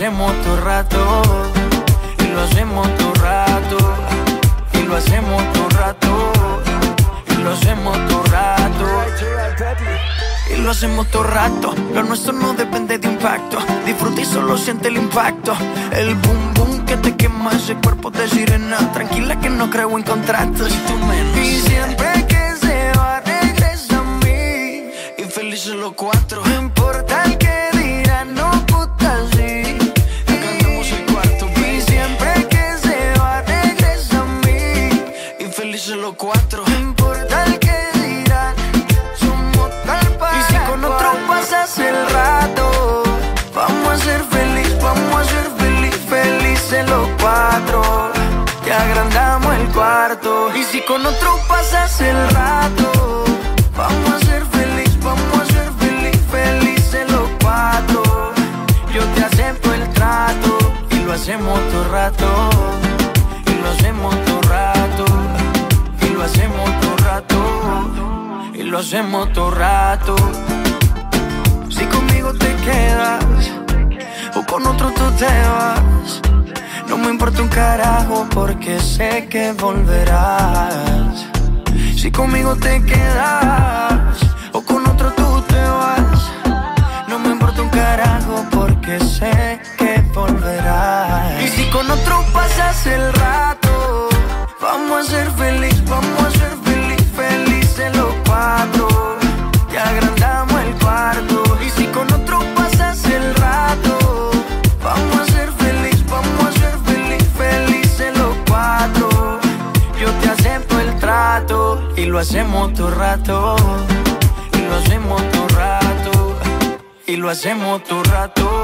hacemos todo rato. Y lo hacemos todo rato. Y lo hacemos todo rato. Y lo hacemos todo rato. Y lo hacemos todo rato. Lo nuestro no depende de impacto. Disfruta y solo siente el impacto. El boom boom que te quema ese cuerpo de sirena. Tranquila que no creo en contratos. Y tú menos. Y siempre que se va, regresa a mí. Y felices los cuatro. Los cuatro. No importa el que dirán, somos tal para Y si con otro pasas el rato, vamos a ser feliz, vamos a ser feliz, felices los cuatro. Te agrandamos el cuarto. Y si con otro pasas el rato, vamos a ser feliz, vamos a ser feliz, felices los cuatro. Yo te acepto el trato y lo hacemos todo rato. Y lo hacemos todo rato. Lo hacemos todo rato. Y lo hacemos todo rato. Si conmigo te quedas o con otro tú te vas. No me importa un carajo porque sé que volverás. Si conmigo te quedas o con otro tú te vas. No me importa un carajo porque sé que volverás. Y si con otro pasas el rato, vamos a ser feliz, vamos a ser feliz, felices los cuatro. Te agrandamos el cuarto. Y si con otro pasas el rato, vamos a ser feliz, vamos a ser feliz, felices los cuatro. Yo te acepto el trato y lo hacemos todo rato. Y lo hacemos todo rato. Y lo hacemos todo rato.